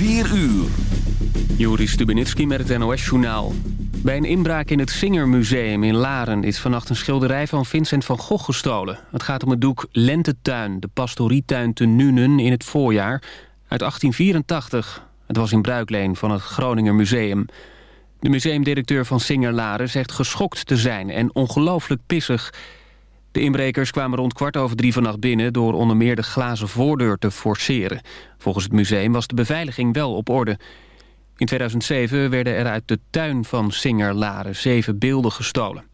4 uur. Juri Stubenitski met het NOS-journaal. Bij een inbraak in het Singermuseum in Laren... is vannacht een schilderij van Vincent van Gogh gestolen. Het gaat om het doek Lentetuin, de pastorietuin te Nuenen in het voorjaar... uit 1884. Het was in bruikleen van het Groninger Museum. De museumdirecteur van Singer Laren zegt geschokt te zijn... en ongelooflijk pissig... De inbrekers kwamen rond kwart over drie vannacht binnen... door onder meer de glazen voordeur te forceren. Volgens het museum was de beveiliging wel op orde. In 2007 werden er uit de tuin van Singer-Laren zeven beelden gestolen.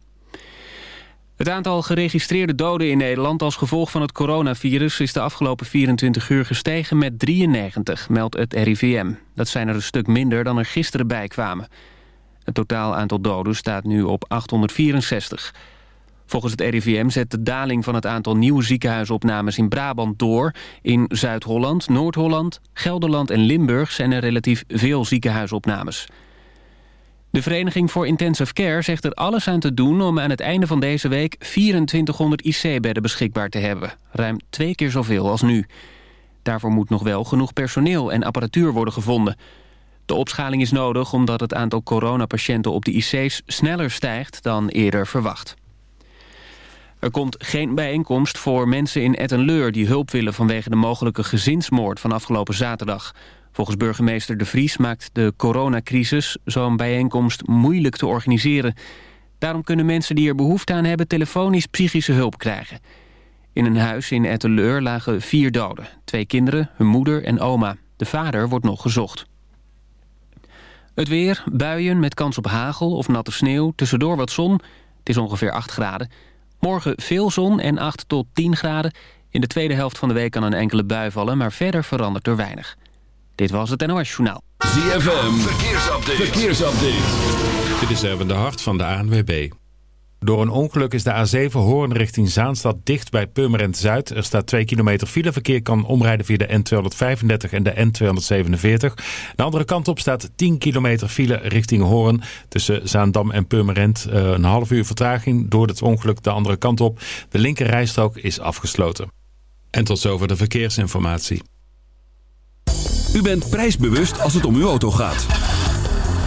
Het aantal geregistreerde doden in Nederland als gevolg van het coronavirus... is de afgelopen 24 uur gestegen met 93, meldt het RIVM. Dat zijn er een stuk minder dan er gisteren bij kwamen. Het totaal aantal doden staat nu op 864. Volgens het RIVM zet de daling van het aantal nieuwe ziekenhuisopnames in Brabant door. In Zuid-Holland, Noord-Holland, Gelderland en Limburg zijn er relatief veel ziekenhuisopnames. De Vereniging voor Intensive Care zegt er alles aan te doen om aan het einde van deze week 2400 IC-bedden beschikbaar te hebben. Ruim twee keer zoveel als nu. Daarvoor moet nog wel genoeg personeel en apparatuur worden gevonden. De opschaling is nodig omdat het aantal coronapatiënten op de IC's sneller stijgt dan eerder verwacht. Er komt geen bijeenkomst voor mensen in Ettenleur... die hulp willen vanwege de mogelijke gezinsmoord van afgelopen zaterdag. Volgens burgemeester De Vries maakt de coronacrisis... zo'n bijeenkomst moeilijk te organiseren. Daarom kunnen mensen die er behoefte aan hebben... telefonisch psychische hulp krijgen. In een huis in Ettenleur lagen vier doden. Twee kinderen, hun moeder en oma. De vader wordt nog gezocht. Het weer, buien met kans op hagel of natte sneeuw. Tussendoor wat zon. Het is ongeveer 8 graden. Morgen veel zon en 8 tot 10 graden. In de tweede helft van de week kan een enkele bui vallen... maar verder verandert er weinig. Dit was het NOS Journaal. ZFM, verkeersupdate. verkeersupdate. Dit is even de hart van de ANWB. Door een ongeluk is de A7 Hoorn richting Zaanstad dicht bij Purmerend Zuid. Er staat 2 kilometer fileverkeer kan omrijden via de N235 en de N247. De andere kant op staat 10 kilometer file richting Hoorn. Tussen Zaandam en Purmerend eh, een half uur vertraging door het ongeluk de andere kant op. De linker rijstrook is afgesloten. En tot zover de verkeersinformatie. U bent prijsbewust als het om uw auto gaat.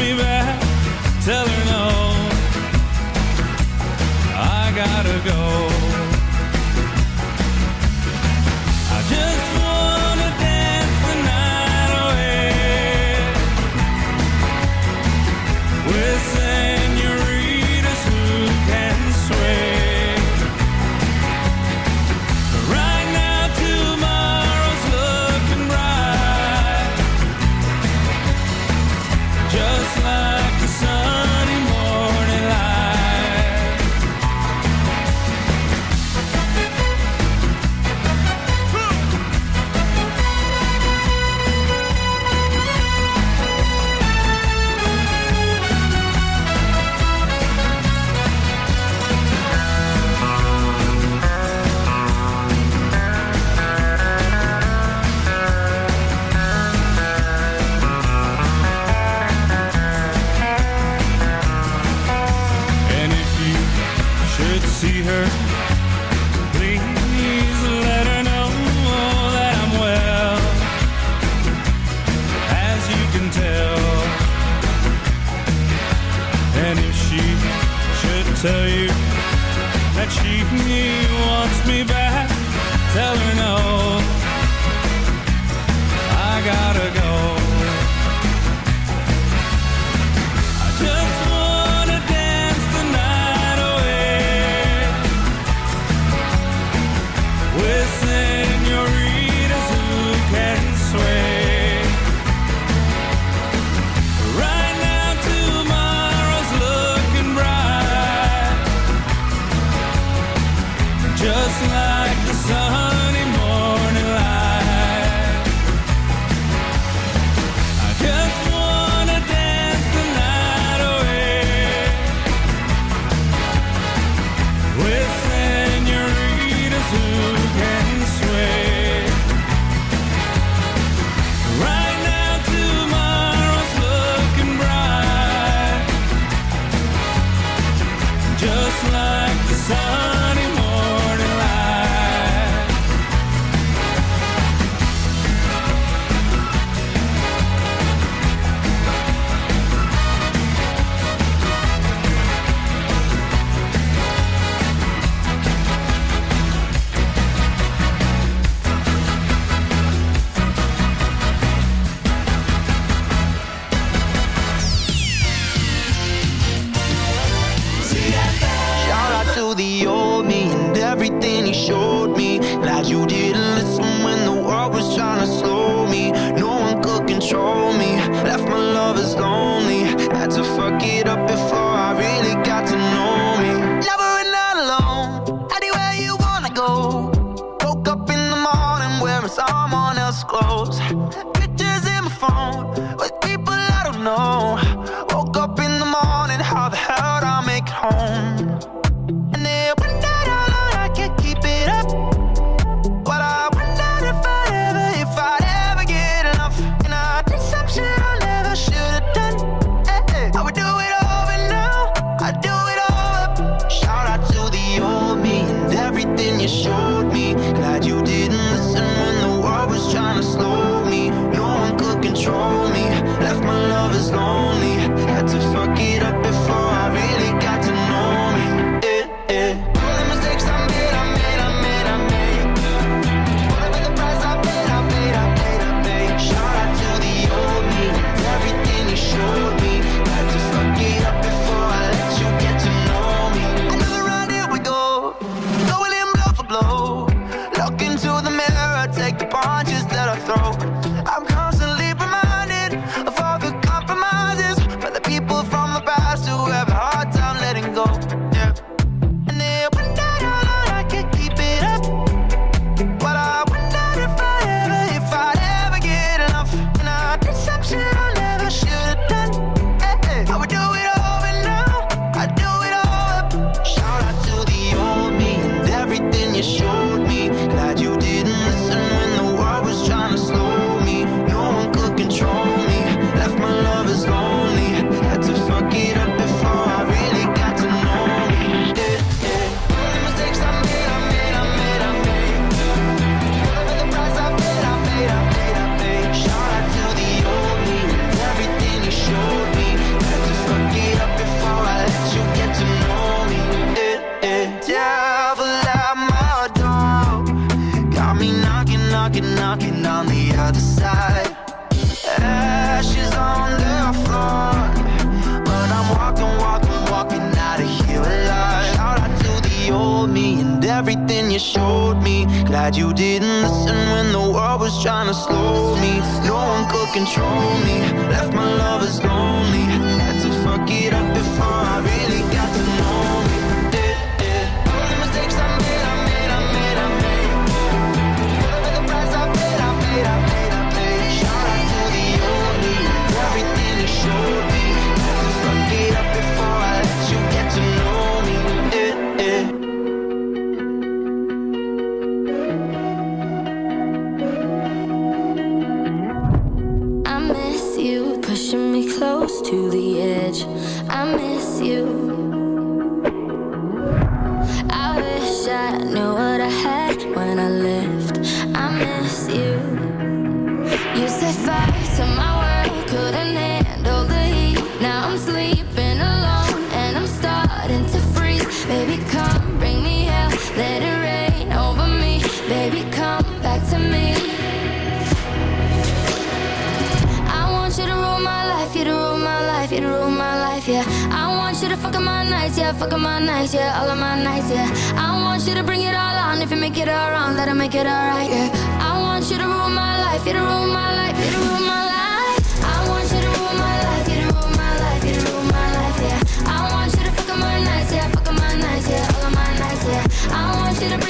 Me back, tell her no. I gotta go. yeah. I want you to rule my life, you to rule my life, you to rule my life. I want you to rule my life, you to rule my life, you to rule my life, yeah. I want you to fuck up my nights, yeah, fuck up my nights, yeah, all of my nights, yeah. I want you to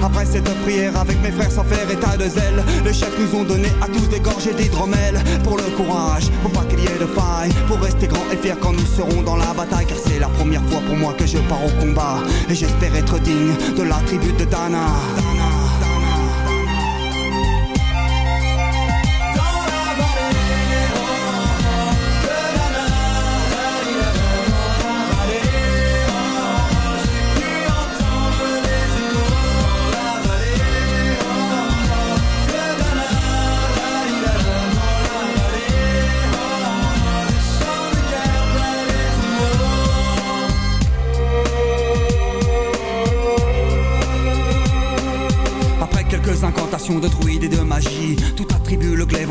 Après cette prière avec mes frères sans faire état de zèle, les chefs nous ont donné à tous des gorgées d'hydromel pour le courage, pour pas qu'il y ait de faille, pour rester grand et fier quand nous serons dans la bataille. Car c'est la première fois pour moi que je pars au combat et j'espère être digne de la tribu de Dana.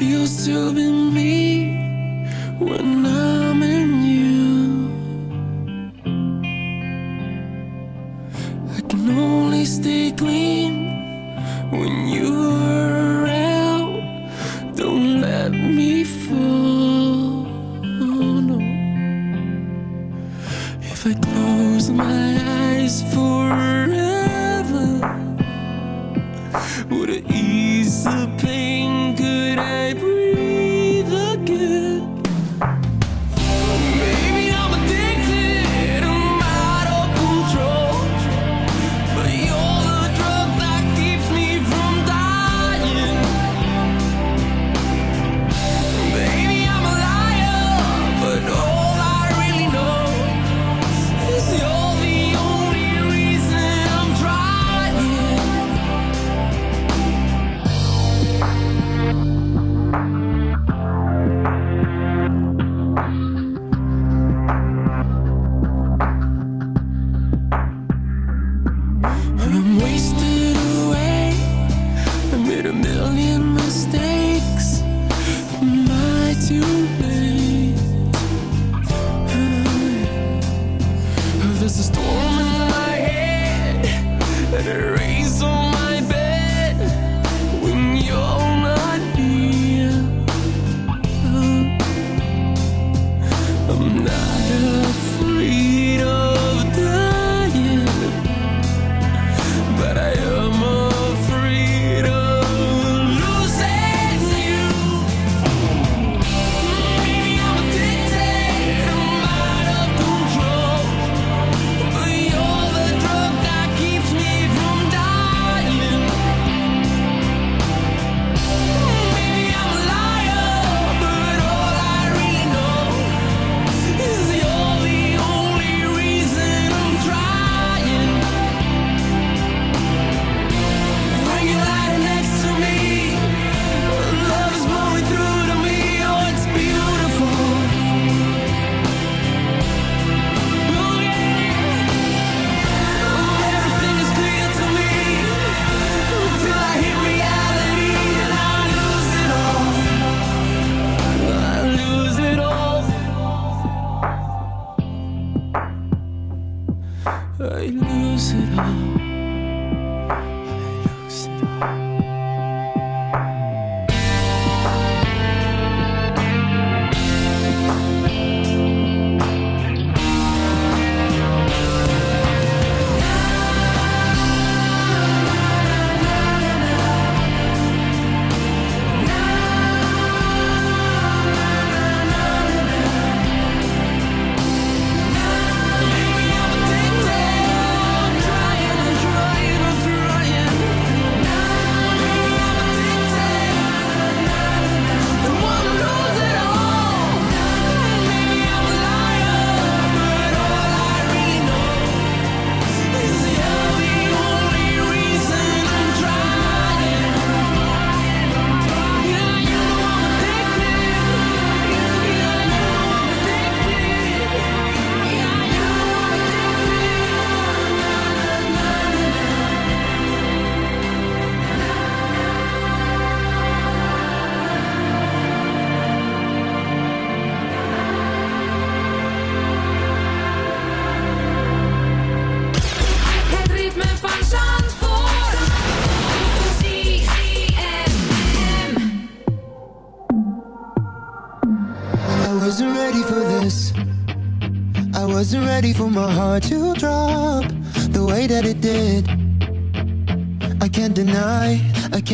feels to be me when I'm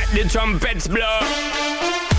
Make the trumpets blow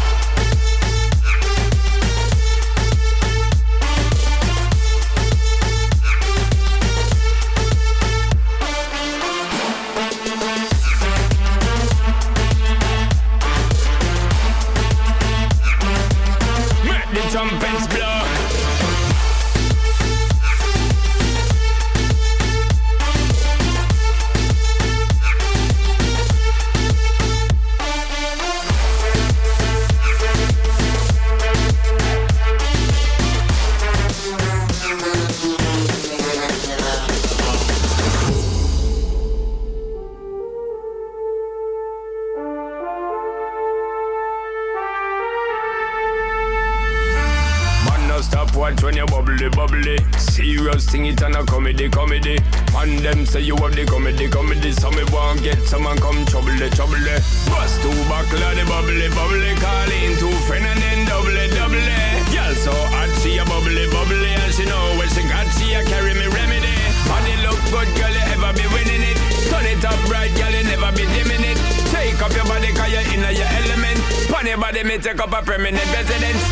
me take up a permanent residence.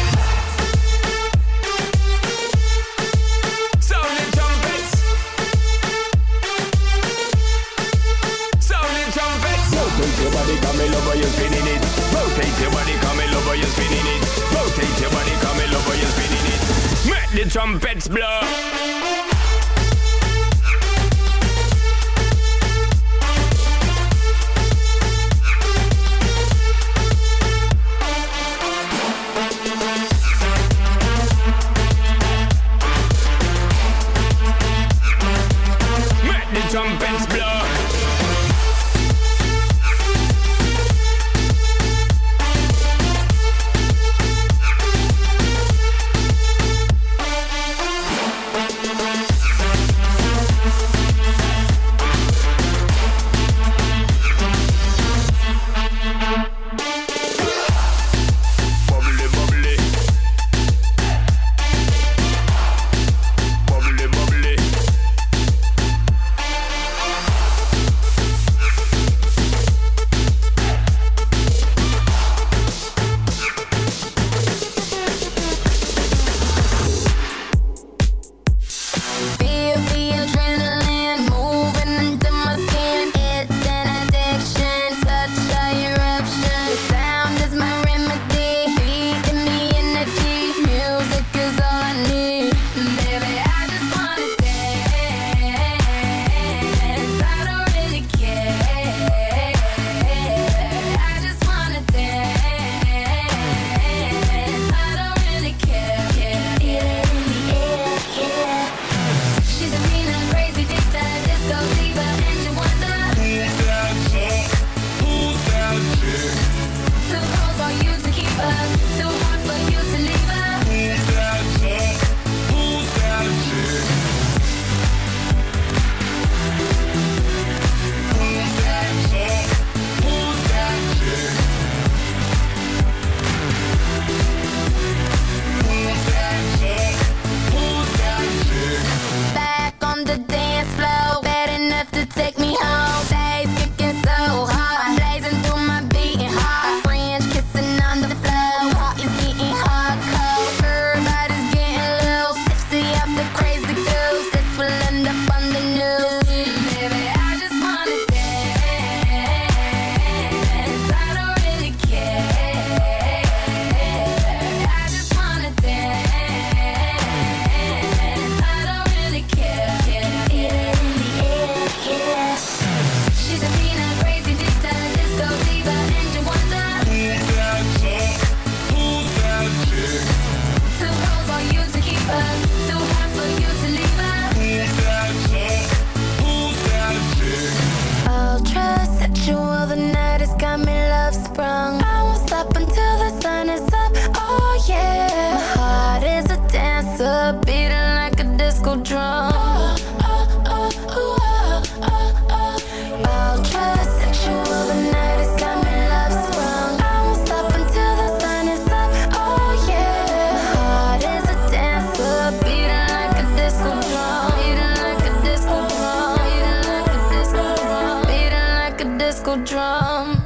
Rotate your body, you're spinning it. Rotate your body, you're spinning it. Rotate your body, you're spinning it. Make the trumpets blow. Disco drum.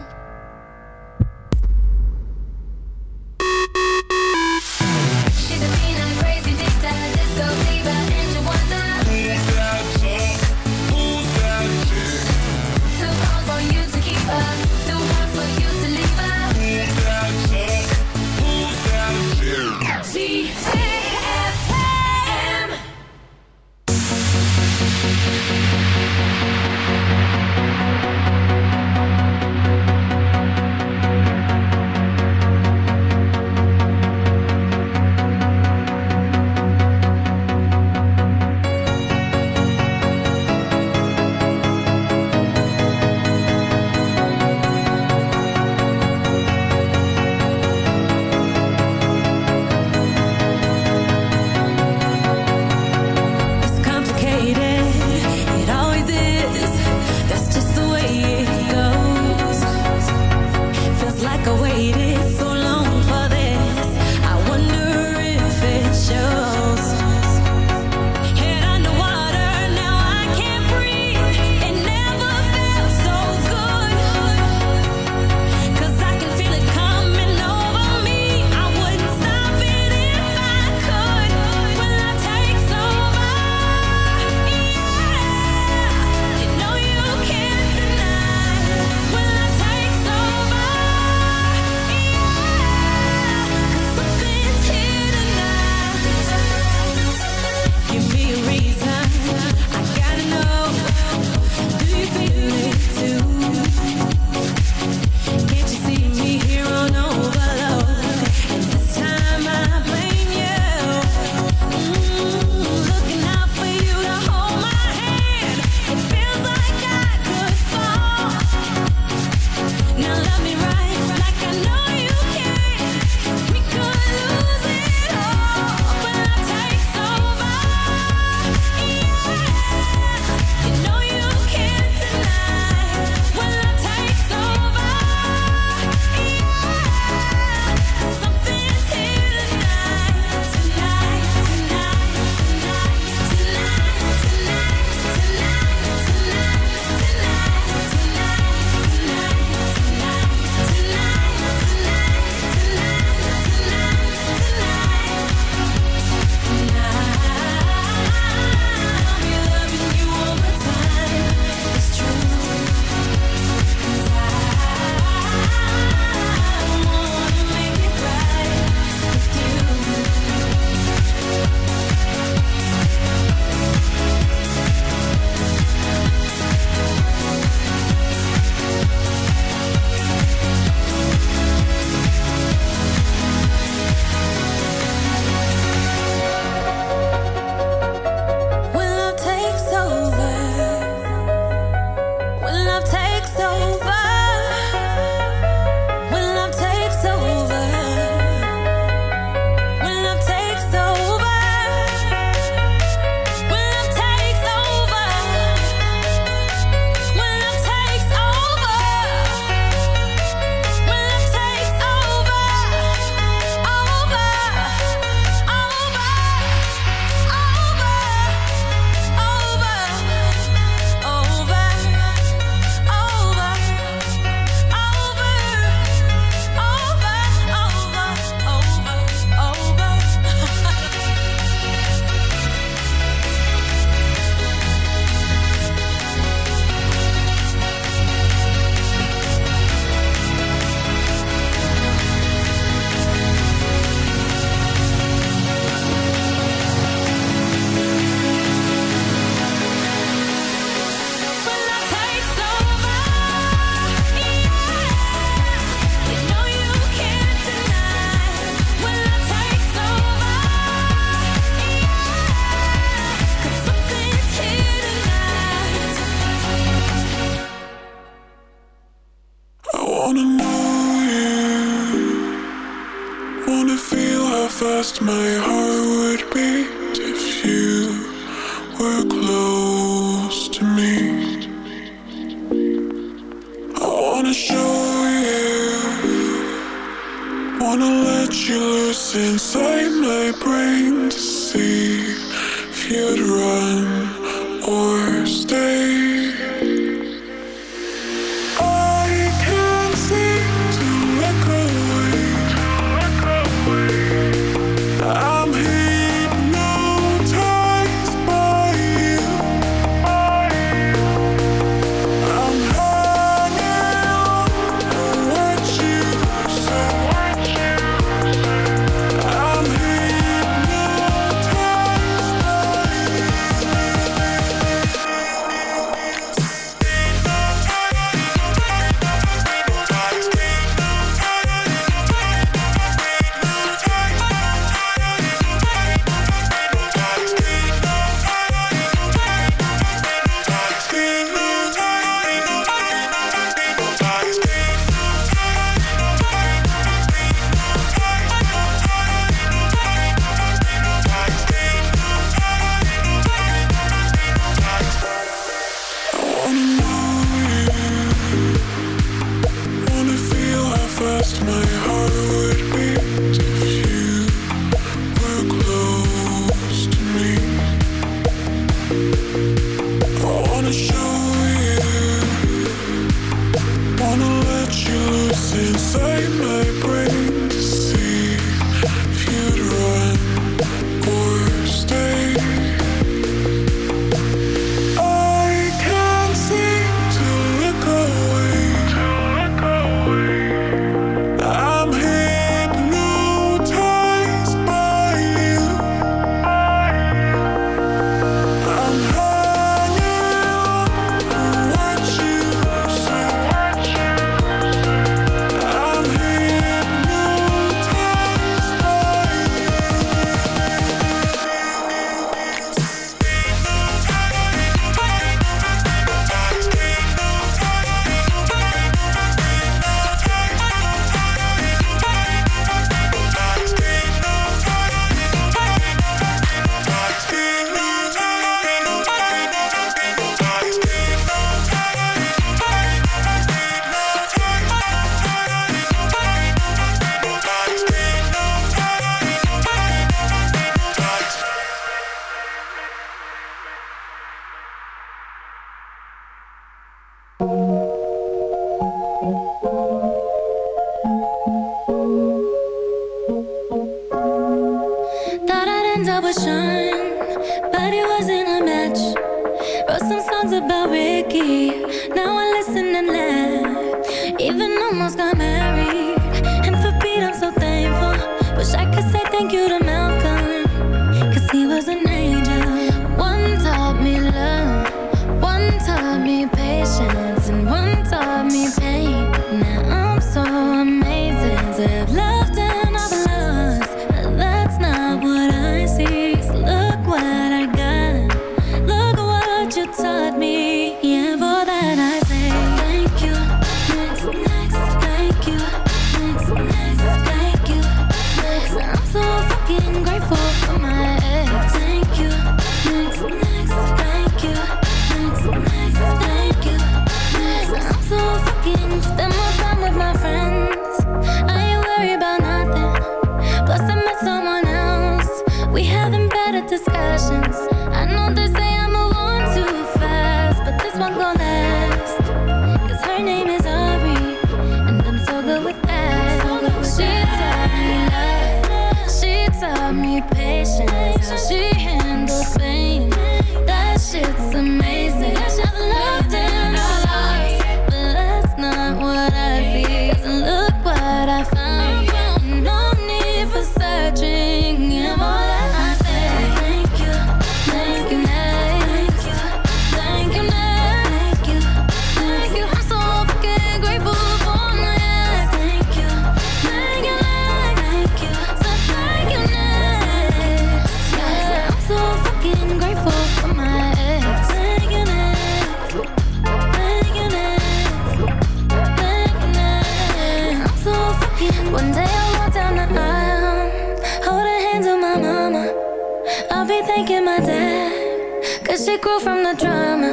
Mexico from the drama.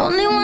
Only one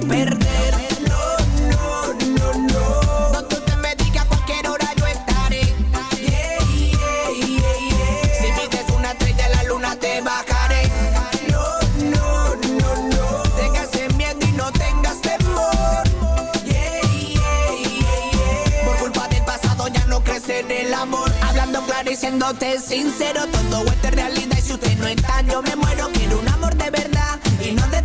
quiero perder. No, no, no, no. Donde usted me diga a cualquier hora yo estaré. Si pides una estrella, la luna te bajaré. No, no, no, no. Déjase miedo y no tengas temor. Por culpa del pasado ya no crece en el amor. Hablando claro y siéndote sincero, todo esto es realidad. Y si usted no está, yo me muero. Quiero un amor de verdad y no de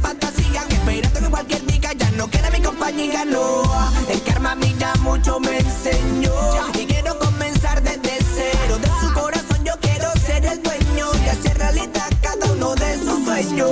España y El karma a mucho me enseñó. Y quiero comenzar desde cero. De su corazón yo quiero ser el dueño y hacer realidad cada uno de sus sueños.